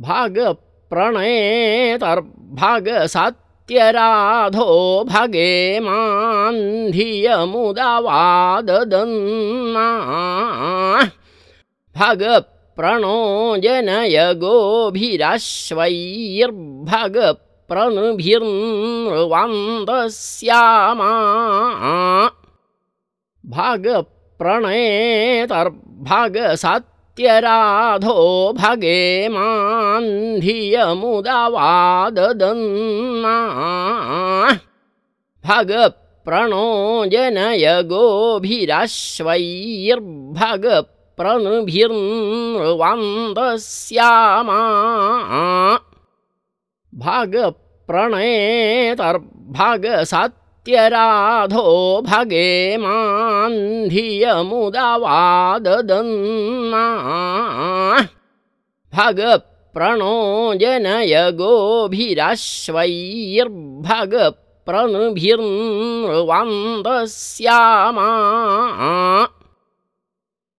भागप्रणेतर्भागसात्यराधो भगे मां धियमुदवाददन्ना। भगप्रणो जनय गोभिरश्वैर्भगप्रनुभिर्नृवान्दस्यामा भागप्रणेतर्भागसात्यराधो भगे मां धियमुदवाददन्ना भगप्रणो जनय गोभिरश्वैर्भगप्रनुभिर्नृवान्दस्यामा भागप्रणेतर्भागसात्यराधो भगे मां धियमुदवाददन्ना भगप्रणो जनय गोभिरश्वैर्भगप्रनुभिर्नृवान्दस्यामा